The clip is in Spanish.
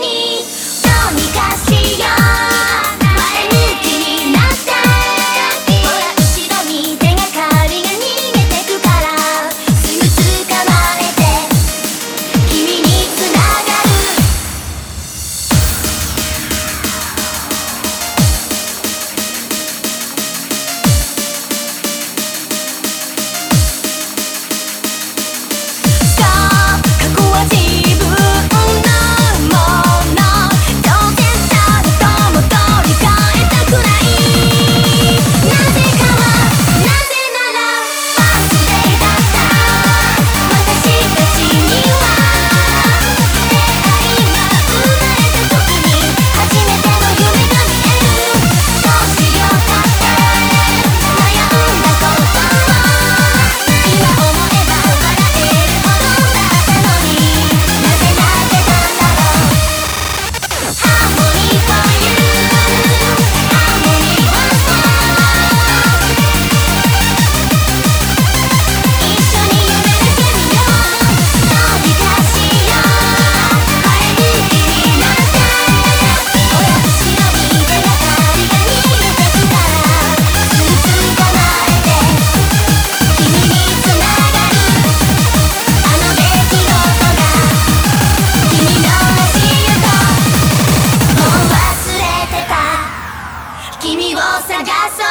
にどうにかしよう sagazo.